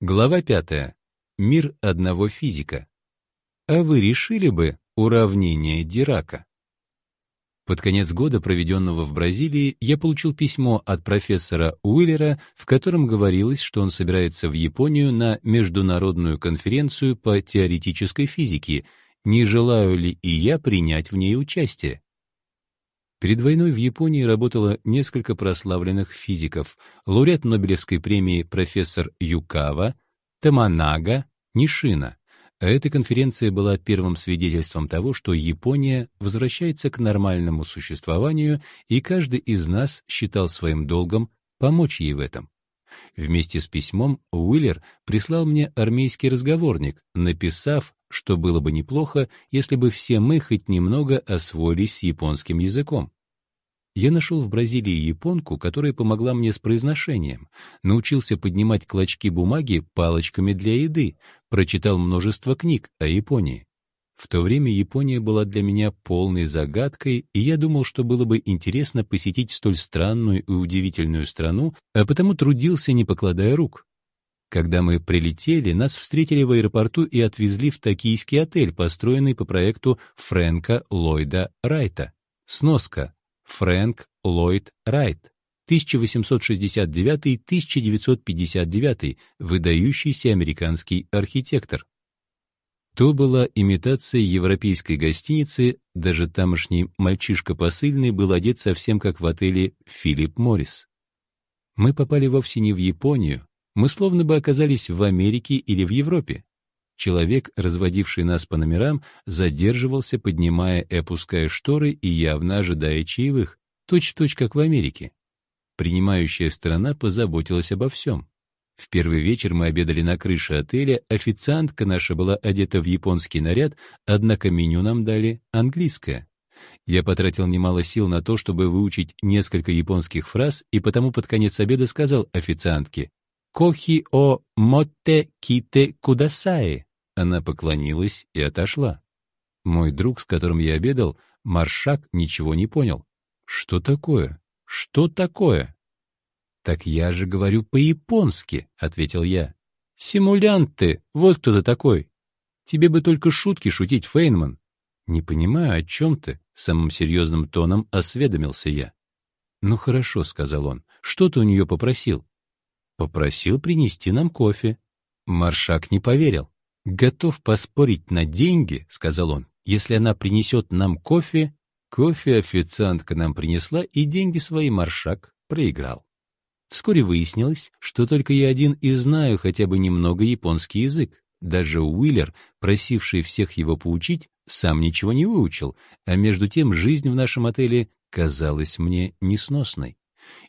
Глава пятая. Мир одного физика. А вы решили бы уравнение Дирака? Под конец года, проведенного в Бразилии, я получил письмо от профессора Уиллера, в котором говорилось, что он собирается в Японию на международную конференцию по теоретической физике, не желаю ли и я принять в ней участие. Перед войной в Японии работало несколько прославленных физиков, лауреат Нобелевской премии профессор Юкава, Таманага, Нишина. Эта конференция была первым свидетельством того, что Япония возвращается к нормальному существованию, и каждый из нас считал своим долгом помочь ей в этом. Вместе с письмом Уиллер прислал мне армейский разговорник, написав, что было бы неплохо, если бы все мы хоть немного освоились с японским языком. Я нашел в Бразилии японку, которая помогла мне с произношением, научился поднимать клочки бумаги палочками для еды, прочитал множество книг о Японии. В то время Япония была для меня полной загадкой, и я думал, что было бы интересно посетить столь странную и удивительную страну, а потому трудился, не покладая рук. Когда мы прилетели, нас встретили в аэропорту и отвезли в токийский отель, построенный по проекту Фрэнка Ллойда Райта. Сноска. Фрэнк Ллойд Райт. 1869-1959, выдающийся американский архитектор. То была имитация европейской гостиницы, даже тамошний мальчишка посыльный был одет совсем как в отеле «Филипп Моррис». Мы попали вовсе не в Японию, мы словно бы оказались в Америке или в Европе. Человек, разводивший нас по номерам, задерживался, поднимая и опуская шторы и явно ожидая чаевых, точь-в-точь, точь, как в Америке. Принимающая сторона позаботилась обо всем. В первый вечер мы обедали на крыше отеля, официантка наша была одета в японский наряд, однако меню нам дали английское. Я потратил немало сил на то, чтобы выучить несколько японских фраз, и потому под конец обеда сказал официантке «Кохи о мотте ките кудасаи». Она поклонилась и отошла. Мой друг, с которым я обедал, Маршак, ничего не понял. «Что такое? Что такое?» «Так я же говорю по-японски», — ответил я. «Симулянт ты, вот кто ты такой. Тебе бы только шутки шутить, Фейнман». «Не понимаю, о чем ты?» — самым серьезным тоном осведомился я. «Ну хорошо», — сказал он. «Что ты у нее попросил?» «Попросил принести нам кофе». Маршак не поверил. «Готов поспорить на деньги», — сказал он. «Если она принесет нам кофе...» Кофе официантка нам принесла, и деньги свои Маршак проиграл. Вскоре выяснилось, что только я один и знаю хотя бы немного японский язык. Даже Уиллер, просивший всех его поучить, сам ничего не выучил, а между тем жизнь в нашем отеле казалась мне несносной.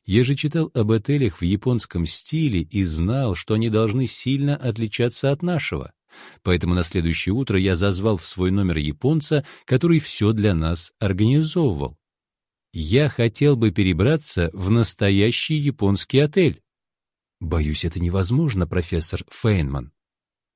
Я же читал об отелях в японском стиле и знал, что они должны сильно отличаться от нашего. Поэтому на следующее утро я зазвал в свой номер японца, который все для нас организовывал. Я хотел бы перебраться в настоящий японский отель. Боюсь, это невозможно, профессор Фейнман.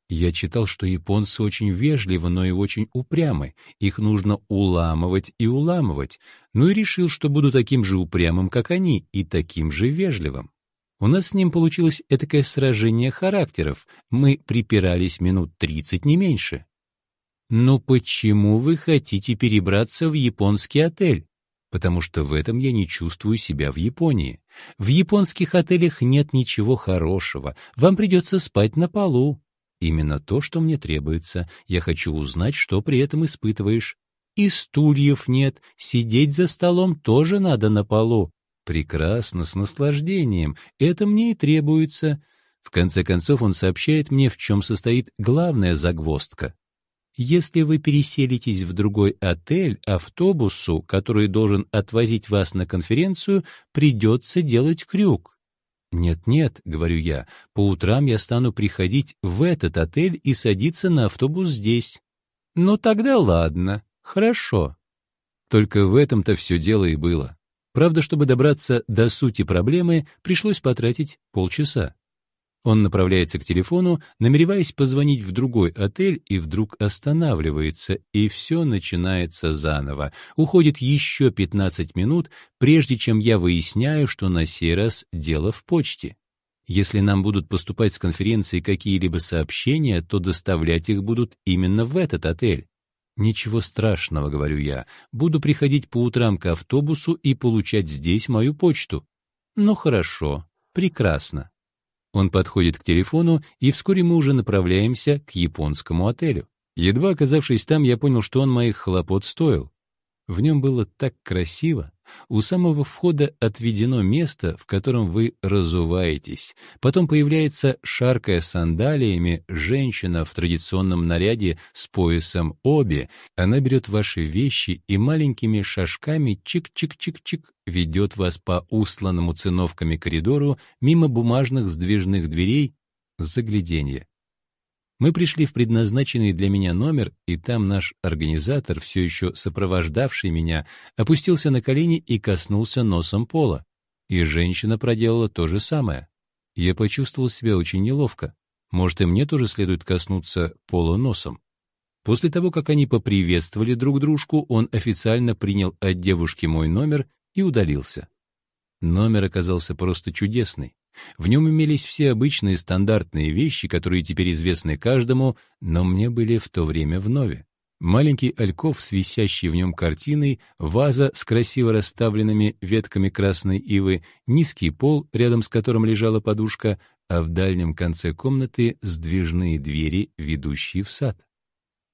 Я читал, что японцы очень вежливы, но и очень упрямы. Их нужно уламывать и уламывать. Ну и решил, что буду таким же упрямым, как они, и таким же вежливым. У нас с ним получилось этакое сражение характеров. Мы припирались минут тридцать, не меньше. «Но почему вы хотите перебраться в японский отель?» потому что в этом я не чувствую себя в Японии. В японских отелях нет ничего хорошего, вам придется спать на полу. Именно то, что мне требуется. Я хочу узнать, что при этом испытываешь. И стульев нет, сидеть за столом тоже надо на полу. Прекрасно, с наслаждением. Это мне и требуется. В конце концов он сообщает мне, в чем состоит главная загвоздка. Если вы переселитесь в другой отель, автобусу, который должен отвозить вас на конференцию, придется делать крюк. «Нет-нет», — говорю я, — «по утрам я стану приходить в этот отель и садиться на автобус здесь». «Ну тогда ладно, хорошо». Только в этом-то все дело и было. Правда, чтобы добраться до сути проблемы, пришлось потратить полчаса. Он направляется к телефону, намереваясь позвонить в другой отель, и вдруг останавливается, и все начинается заново. Уходит еще 15 минут, прежде чем я выясняю, что на сей раз дело в почте. Если нам будут поступать с конференции какие-либо сообщения, то доставлять их будут именно в этот отель. «Ничего страшного», — говорю я. «Буду приходить по утрам к автобусу и получать здесь мою почту». «Ну хорошо, прекрасно». Он подходит к телефону, и вскоре мы уже направляемся к японскому отелю. Едва оказавшись там, я понял, что он моих хлопот стоил. В нем было так красиво. У самого входа отведено место, в котором вы разуваетесь. Потом появляется, шаркая сандалиями, женщина в традиционном наряде с поясом оби. Она берет ваши вещи и маленькими шажками чик-чик-чик-чик ведет вас по устланному циновками коридору мимо бумажных сдвижных дверей загляденье. Мы пришли в предназначенный для меня номер, и там наш организатор, все еще сопровождавший меня, опустился на колени и коснулся носом пола. И женщина проделала то же самое. Я почувствовал себя очень неловко. Может, и мне тоже следует коснуться пола носом. После того, как они поприветствовали друг дружку, он официально принял от девушки мой номер и удалился. Номер оказался просто чудесный. В нем имелись все обычные стандартные вещи, которые теперь известны каждому, но мне были в то время вновь. Маленький альков с висящей в нем картиной, ваза с красиво расставленными ветками красной ивы, низкий пол, рядом с которым лежала подушка, а в дальнем конце комнаты сдвижные двери, ведущие в сад.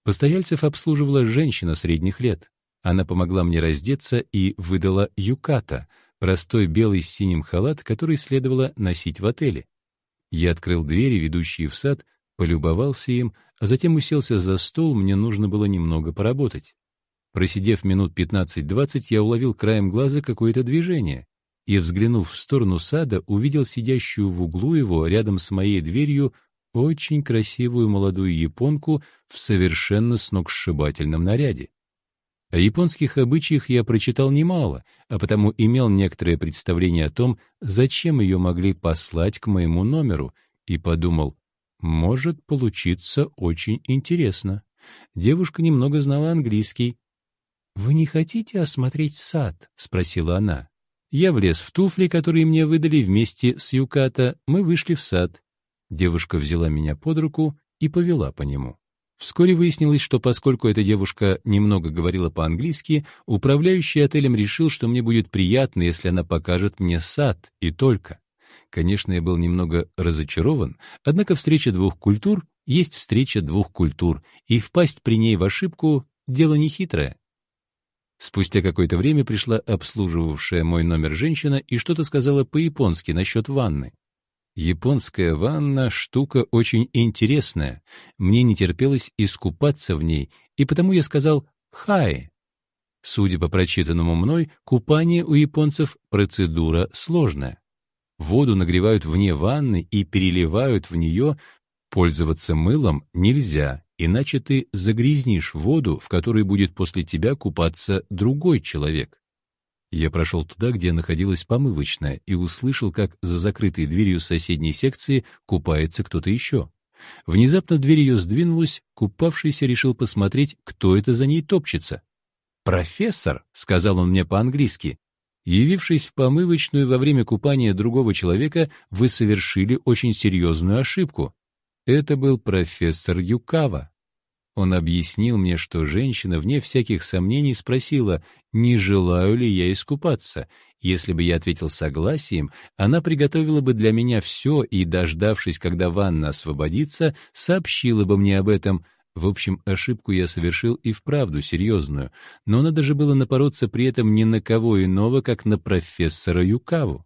Постояльцев обслуживала женщина средних лет. Она помогла мне раздеться и выдала юката — простой белый с синим халат, который следовало носить в отеле. Я открыл двери, ведущие в сад, полюбовался им, а затем уселся за стол, мне нужно было немного поработать. Просидев минут 15-20, я уловил краем глаза какое-то движение и, взглянув в сторону сада, увидел сидящую в углу его, рядом с моей дверью, очень красивую молодую японку в совершенно сногсшибательном наряде. О японских обычаях я прочитал немало, а потому имел некоторое представление о том, зачем ее могли послать к моему номеру, и подумал, может получиться очень интересно. Девушка немного знала английский. «Вы не хотите осмотреть сад?» — спросила она. Я влез в туфли, которые мне выдали вместе с Юката, мы вышли в сад. Девушка взяла меня под руку и повела по нему. Вскоре выяснилось, что поскольку эта девушка немного говорила по-английски, управляющий отелем решил, что мне будет приятно, если она покажет мне сад, и только. Конечно, я был немного разочарован, однако встреча двух культур есть встреча двух культур, и впасть при ней в ошибку — дело нехитрое. Спустя какое-то время пришла обслуживавшая мой номер женщина и что-то сказала по-японски насчет ванны. Японская ванна — штука очень интересная. Мне не терпелось искупаться в ней, и потому я сказал «хай». Судя по прочитанному мной, купание у японцев — процедура сложная. Воду нагревают вне ванны и переливают в нее. Пользоваться мылом нельзя, иначе ты загрязнишь воду, в которой будет после тебя купаться другой человек. Я прошел туда, где находилась помывочная, и услышал, как за закрытой дверью соседней секции купается кто-то еще. Внезапно дверь ее сдвинулась, купавшийся решил посмотреть, кто это за ней топчется. «Профессор», — сказал он мне по-английски, Явившись в помывочную во время купания другого человека, вы совершили очень серьезную ошибку. Это был профессор Юкава. Он объяснил мне, что женщина, вне всяких сомнений, спросила, не желаю ли я искупаться. Если бы я ответил согласием, она приготовила бы для меня все и, дождавшись, когда ванна освободится, сообщила бы мне об этом. В общем, ошибку я совершил и вправду серьезную, но надо же было напороться при этом ни на кого иного, как на профессора Юкаву.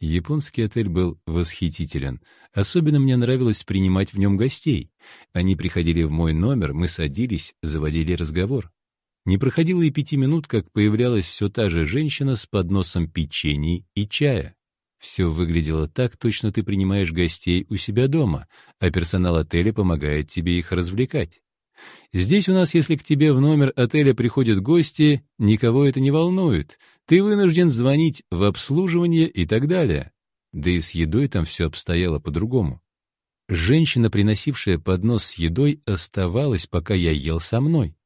Японский отель был восхитителен. Особенно мне нравилось принимать в нем гостей. Они приходили в мой номер, мы садились, заводили разговор. Не проходило и пяти минут, как появлялась все та же женщина с подносом печенья и чая. Все выглядело так, точно ты принимаешь гостей у себя дома, а персонал отеля помогает тебе их развлекать. Здесь у нас, если к тебе в номер отеля приходят гости, никого это не волнует. Ты вынужден звонить в обслуживание и так далее. Да и с едой там все обстояло по-другому. Женщина, приносившая поднос с едой, оставалась, пока я ел со мной.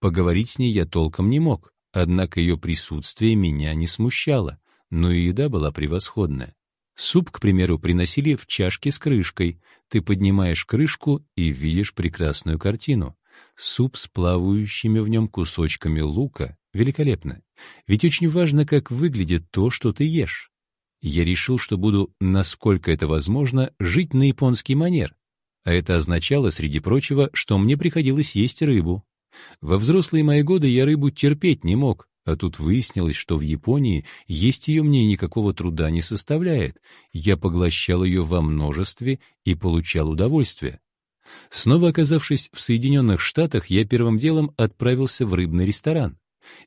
Поговорить с ней я толком не мог, однако ее присутствие меня не смущало, но и еда была превосходная. Суп, к примеру, приносили в чашке с крышкой. Ты поднимаешь крышку и видишь прекрасную картину. Суп с плавающими в нем кусочками лука. Великолепно. Ведь очень важно, как выглядит то, что ты ешь. Я решил, что буду, насколько это возможно, жить на японский манер. А это означало, среди прочего, что мне приходилось есть рыбу. Во взрослые мои годы я рыбу терпеть не мог, а тут выяснилось, что в Японии есть ее мне никакого труда не составляет. Я поглощал ее во множестве и получал удовольствие. Снова оказавшись в Соединенных Штатах, я первым делом отправился в рыбный ресторан.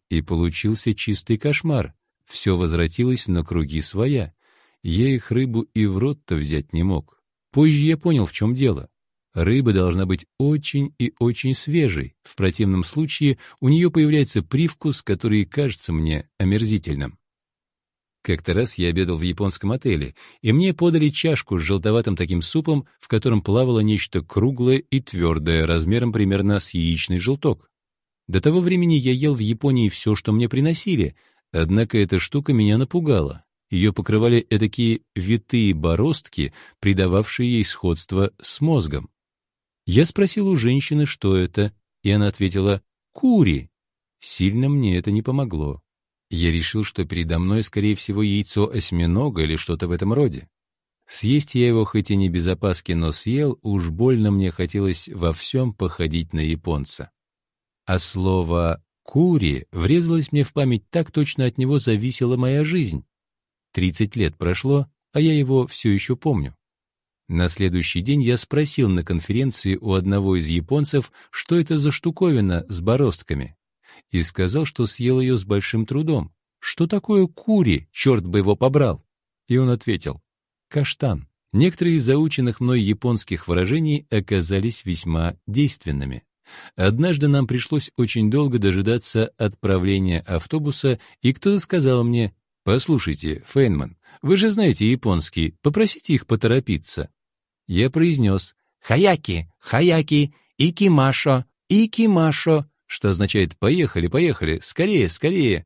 И получился чистый кошмар. Все возвратилось на круги своя. Я их рыбу и в рот-то взять не мог. Позже я понял, в чем дело. Рыба должна быть очень и очень свежей. В противном случае у нее появляется привкус, который кажется мне омерзительным. Как-то раз я обедал в японском отеле, и мне подали чашку с желтоватым таким супом, в котором плавало нечто круглое и твердое, размером примерно с яичный желток. До того времени я ел в Японии все, что мне приносили, однако эта штука меня напугала. Ее покрывали эдакие витые бороздки, придававшие ей сходство с мозгом. Я спросил у женщины, что это, и она ответила «Кури». Сильно мне это не помогло. Я решил, что передо мной, скорее всего, яйцо осьминога или что-то в этом роде. Съесть я его хоть и не без опаски, но съел, уж больно мне хотелось во всем походить на японца. А слово «кури» врезалось мне в память, так точно от него зависела моя жизнь. Тридцать лет прошло, а я его все еще помню. На следующий день я спросил на конференции у одного из японцев, что это за штуковина с бороздками, и сказал, что съел ее с большим трудом. Что такое кури, черт бы его побрал? И он ответил, каштан. Некоторые из заученных мной японских выражений оказались весьма действенными. Однажды нам пришлось очень долго дожидаться отправления автобуса, и кто-то сказал мне, «Послушайте, Фейнман, вы же знаете японский, попросите их поторопиться». Я произнес «Хаяки, хаяки, икимашо, икимашо», что означает «поехали, поехали, скорее, скорее».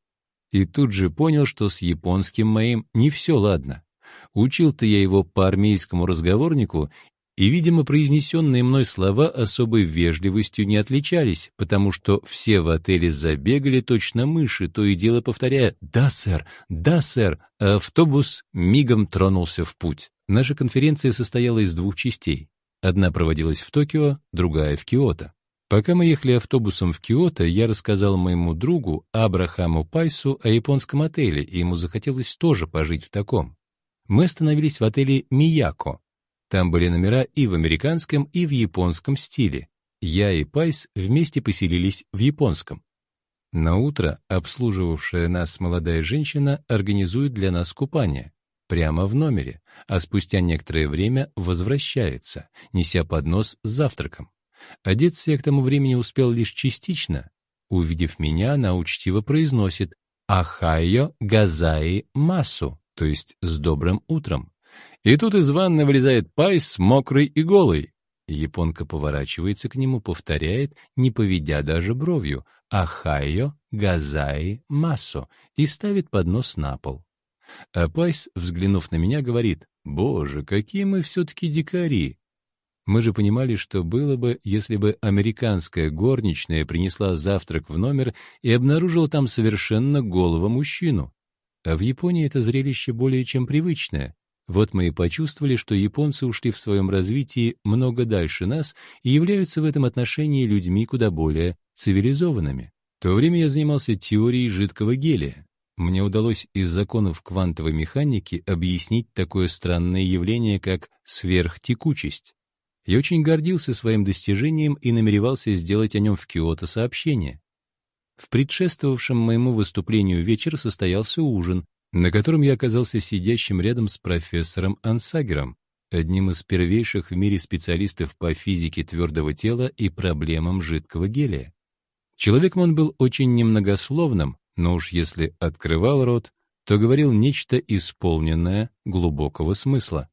И тут же понял, что с японским моим не все ладно. Учил-то я его по армейскому разговорнику, и, видимо, произнесенные мной слова особой вежливостью не отличались, потому что все в отеле забегали точно мыши, то и дело повторяя «Да, сэр! Да, сэр!», а автобус мигом тронулся в путь. Наша конференция состояла из двух частей. Одна проводилась в Токио, другая — в Киото. Пока мы ехали автобусом в Киото, я рассказал моему другу Абрахаму Пайсу о японском отеле, и ему захотелось тоже пожить в таком. Мы остановились в отеле «Мияко». Там были номера и в американском, и в японском стиле. Я и Пайс вместе поселились в японском. На утро обслуживавшая нас молодая женщина организует для нас купание прямо в номере, а спустя некоторое время возвращается, неся поднос с завтраком. Одеться я к тому времени успел лишь частично. Увидев меня, она учтиво произносит «おはようございます», то есть «с добрым утром». И тут из ванны вылезает Пайс, мокрый и голый. Японка поворачивается к нему, повторяет, не поведя даже бровью, «おはようございます» и ставит поднос на пол. А Пайс, взглянув на меня, говорит, «Боже, какие мы все-таки дикари!» Мы же понимали, что было бы, если бы американская горничная принесла завтрак в номер и обнаружила там совершенно голого мужчину. А в Японии это зрелище более чем привычное. Вот мы и почувствовали, что японцы ушли в своем развитии много дальше нас и являются в этом отношении людьми куда более цивилизованными. В то время я занимался теорией жидкого гелия. Мне удалось из законов квантовой механики объяснить такое странное явление, как сверхтекучесть. Я очень гордился своим достижением и намеревался сделать о нем в Киото сообщение. В предшествовавшем моему выступлению вечер состоялся ужин, на котором я оказался сидящим рядом с профессором Ансагером, одним из первейших в мире специалистов по физике твердого тела и проблемам жидкого гелия. Человеком он был очень немногословным, но уж если открывал рот, то говорил нечто исполненное глубокого смысла.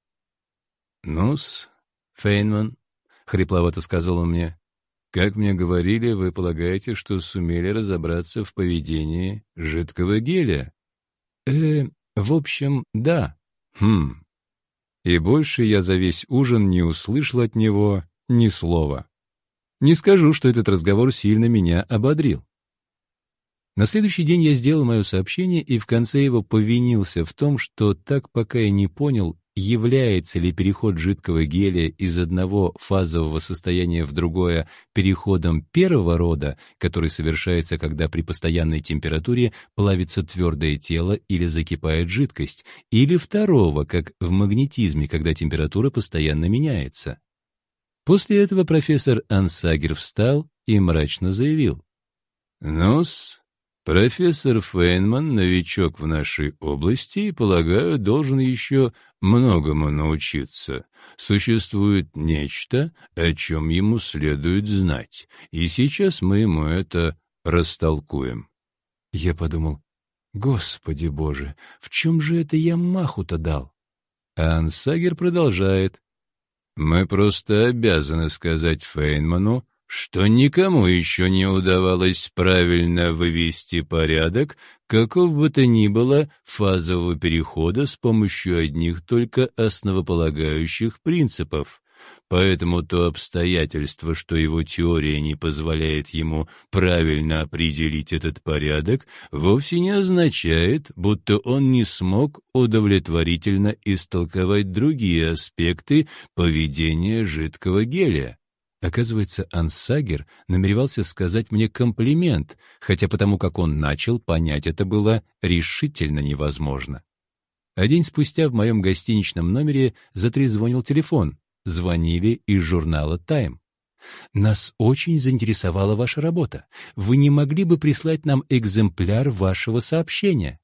«Ну-с, Фейнман», — хрипловато сказал он мне, — «как мне говорили, вы полагаете, что сумели разобраться в поведении жидкого гелия?» «Э, в общем, да». «Хм, И больше я за весь ужин не услышал от него ни слова. Не скажу, что этот разговор сильно меня ободрил. На следующий день я сделал мое сообщение и в конце его повинился в том, что так пока я не понял, является ли переход жидкого гелия из одного фазового состояния в другое переходом первого рода, который совершается, когда при постоянной температуре плавится твердое тело или закипает жидкость, или второго, как в магнетизме, когда температура постоянно меняется. После этого профессор Ансагер встал и мрачно заявил. «Ну-с, Профессор Фейнман, новичок в нашей области, и, полагаю, должен еще многому научиться. Существует нечто, о чем ему следует знать, и сейчас мы ему это растолкуем. Я подумал, Господи Боже, в чем же это я маху-то дал? А Ансагер продолжает. Мы просто обязаны сказать Фейнману, что никому еще не удавалось правильно вывести порядок, каков бы то ни было фазового перехода с помощью одних только основополагающих принципов. Поэтому то обстоятельство, что его теория не позволяет ему правильно определить этот порядок, вовсе не означает, будто он не смог удовлетворительно истолковать другие аспекты поведения жидкого гелия. Оказывается, Ансагер намеревался сказать мне комплимент, хотя потому как он начал, понять это было решительно невозможно. А день спустя в моем гостиничном номере затрезвонил телефон. Звонили из журнала «Тайм». «Нас очень заинтересовала ваша работа. Вы не могли бы прислать нам экземпляр вашего сообщения?»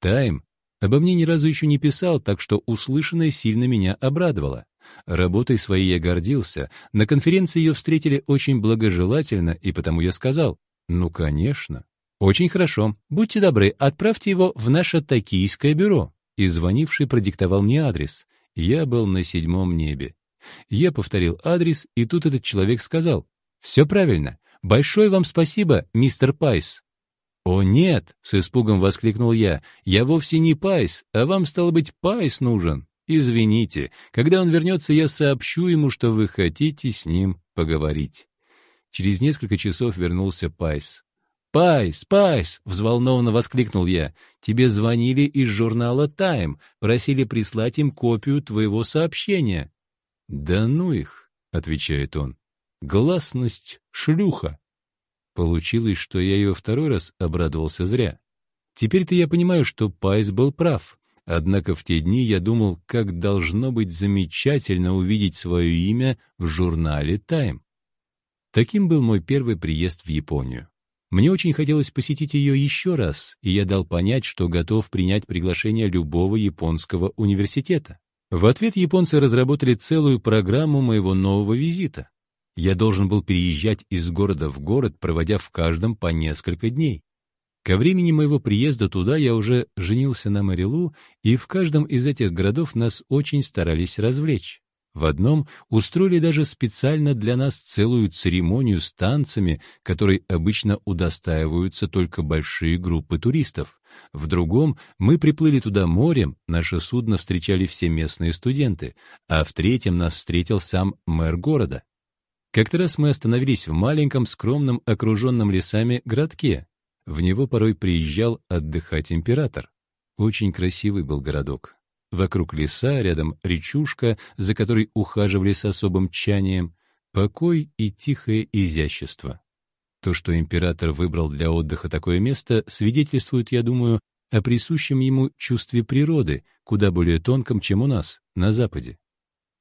«Тайм» обо мне ни разу еще не писал, так что услышанное сильно меня обрадовало. Работой своей я гордился, на конференции ее встретили очень благожелательно, и потому я сказал, ну, конечно. Очень хорошо, будьте добры, отправьте его в наше токийское бюро. И звонивший продиктовал мне адрес. Я был на седьмом небе. Я повторил адрес, и тут этот человек сказал, «Все правильно. Большое вам спасибо, мистер Пайс». «О, нет!» — с испугом воскликнул я. «Я вовсе не Пайс, а вам, стало быть, Пайс нужен». Извините, когда он вернется, я сообщу ему, что вы хотите с ним поговорить. Через несколько часов вернулся Пайс. «Пайс, Пайс!» — взволнованно воскликнул я. «Тебе звонили из журнала «Тайм», просили прислать им копию твоего сообщения». «Да ну их!» — отвечает он. «Гласность шлюха!» Получилось, что я ее второй раз обрадовался зря. Теперь-то я понимаю, что Пайс был прав. Однако в те дни я думал, как должно быть замечательно увидеть свое имя в журнале «Тайм». Таким был мой первый приезд в Японию. Мне очень хотелось посетить ее еще раз, и я дал понять, что готов принять приглашение любого японского университета. В ответ японцы разработали целую программу моего нового визита. Я должен был переезжать из города в город, проводя в каждом по несколько дней. Ко времени моего приезда туда я уже женился на Марилу, и в каждом из этих городов нас очень старались развлечь. В одном устроили даже специально для нас целую церемонию с танцами, которой обычно удостаиваются только большие группы туристов. В другом мы приплыли туда морем, наше судно встречали все местные студенты, а в третьем нас встретил сам мэр города. Как-то раз мы остановились в маленьком, скромном, окруженном лесами городке. В него порой приезжал отдыхать император. Очень красивый был городок. Вокруг леса, рядом речушка, за которой ухаживали с особым тчанием, покой и тихое изящество. То, что император выбрал для отдыха такое место, свидетельствует, я думаю, о присущем ему чувстве природы, куда более тонком, чем у нас, на Западе.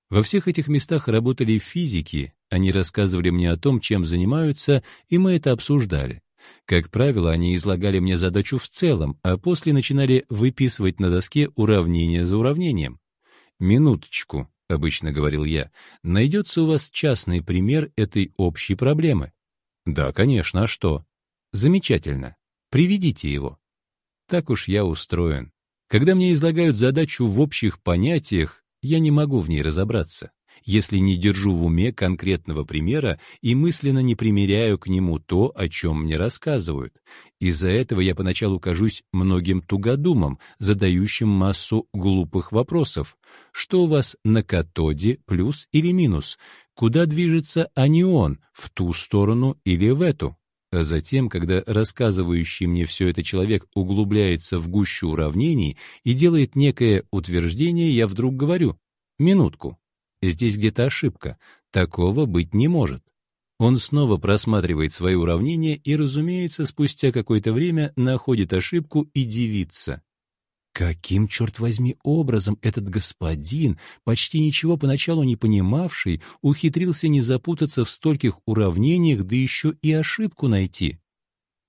Во всех этих местах работали физики, они рассказывали мне о том, чем занимаются, и мы это обсуждали. Как правило, они излагали мне задачу в целом, а после начинали выписывать на доске уравнение за уравнением. «Минуточку», — обычно говорил я, — «найдется у вас частный пример этой общей проблемы?» «Да, конечно, а что?» «Замечательно. Приведите его». Так уж я устроен. Когда мне излагают задачу в общих понятиях, я не могу в ней разобраться. Если не держу в уме конкретного примера и мысленно не примеряю к нему то, о чем мне рассказывают. Из-за этого я поначалу кажусь многим тугодумом, задающим массу глупых вопросов. Что у вас на катоде, плюс или минус? Куда движется анион, в ту сторону или в эту? А затем, когда рассказывающий мне все это человек углубляется в гущу уравнений и делает некое утверждение, я вдруг говорю «Минутку, здесь где-то ошибка, такого быть не может». Он снова просматривает свои уравнения и, разумеется, спустя какое-то время находит ошибку и дивится. Каким, черт возьми, образом этот господин, почти ничего поначалу не понимавший, ухитрился не запутаться в стольких уравнениях, да еще и ошибку найти?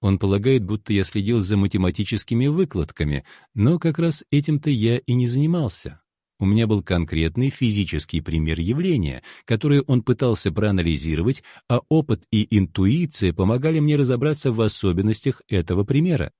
Он полагает, будто я следил за математическими выкладками, но как раз этим-то я и не занимался. У меня был конкретный физический пример явления, который он пытался проанализировать, а опыт и интуиция помогали мне разобраться в особенностях этого примера.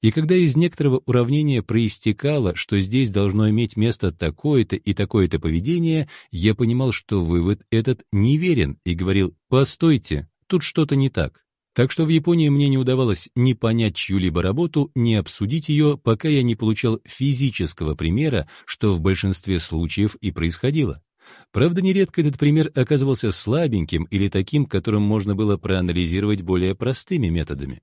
И когда из некоторого уравнения проистекало, что здесь должно иметь место такое-то и такое-то поведение, я понимал, что вывод этот неверен и говорил «постойте, тут что-то не так». Так что в Японии мне не удавалось ни понять чью-либо работу, ни обсудить ее, пока я не получал физического примера, что в большинстве случаев и происходило. Правда, нередко этот пример оказывался слабеньким или таким, которым можно было проанализировать более простыми методами.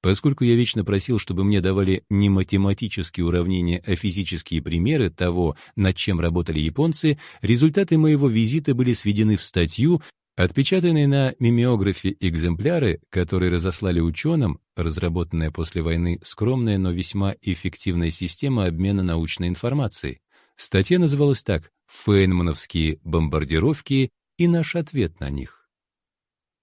Поскольку я вечно просил, чтобы мне давали не математические уравнения, а физические примеры того, над чем работали японцы, результаты моего визита были сведены в статью, Отпечатанные на мимеографе экземпляры, которые разослали ученым, разработанная после войны скромная, но весьма эффективная система обмена научной информацией. Статья называлась так «Фейнмановские бомбардировки и наш ответ на них».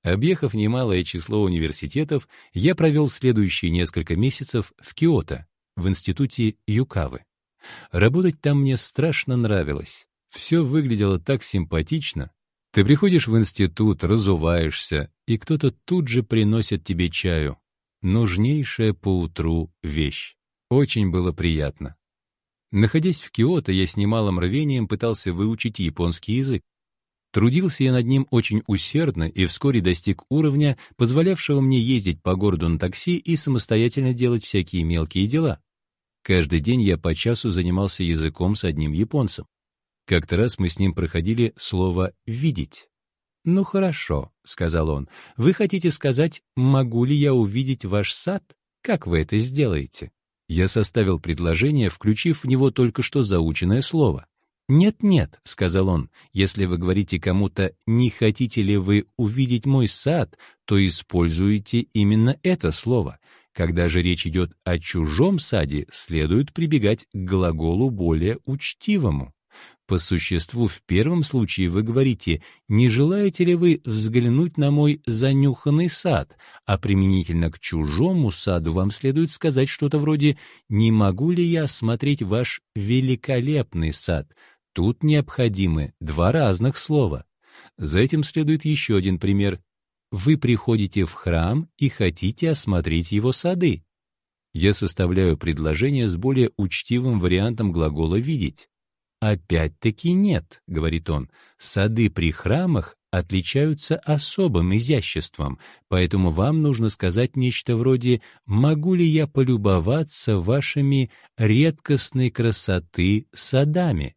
Объехав немалое число университетов, я провел следующие несколько месяцев в Киото, в институте Юкавы. Работать там мне страшно нравилось. Все выглядело так симпатично. Ты приходишь в институт, разуваешься, и кто-то тут же приносит тебе чаю. Нужнейшая поутру вещь. Очень было приятно. Находясь в Киото, я с немалым рвением пытался выучить японский язык. Трудился я над ним очень усердно и вскоре достиг уровня, позволявшего мне ездить по городу на такси и самостоятельно делать всякие мелкие дела. Каждый день я по часу занимался языком с одним японцем. Как-то раз мы с ним проходили слово «видеть». «Ну хорошо», — сказал он, — «вы хотите сказать, могу ли я увидеть ваш сад? Как вы это сделаете?» Я составил предложение, включив в него только что заученное слово. «Нет-нет», — сказал он, — «если вы говорите кому-то, не хотите ли вы увидеть мой сад, то используете именно это слово. Когда же речь идет о чужом саде, следует прибегать к глаголу более учтивому. По существу, в первом случае вы говорите «не желаете ли вы взглянуть на мой занюханный сад», а применительно к чужому саду вам следует сказать что-то вроде «не могу ли я смотреть ваш великолепный сад», Тут необходимы два разных слова. За этим следует еще один пример. Вы приходите в храм и хотите осмотреть его сады. Я составляю предложение с более учтивым вариантом глагола «видеть». «Опять-таки нет», — говорит он, — «сады при храмах отличаются особым изяществом, поэтому вам нужно сказать нечто вроде «могу ли я полюбоваться вашими редкостной красоты садами?»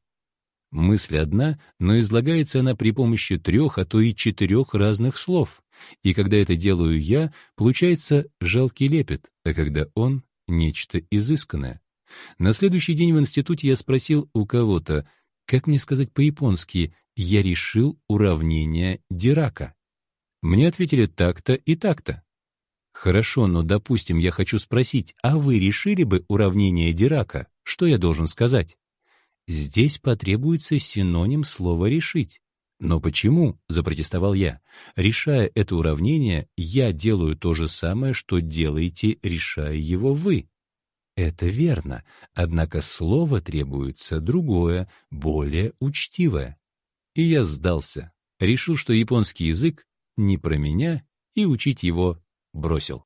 Мысль одна, но излагается она при помощи трех, а то и четырех разных слов. И когда это делаю я, получается жалкий лепет, а когда он — нечто изысканное. На следующий день в институте я спросил у кого-то, как мне сказать по-японски «я решил уравнение Дирака». Мне ответили так-то и так-то. Хорошо, но, допустим, я хочу спросить, а вы решили бы уравнение Дирака? Что я должен сказать? Здесь потребуется синоним слова «решить». «Но почему?» — запротестовал я. «Решая это уравнение, я делаю то же самое, что делаете, решая его вы». Это верно, однако слово требуется другое, более учтивое. И я сдался, решил, что японский язык не про меня, и учить его бросил.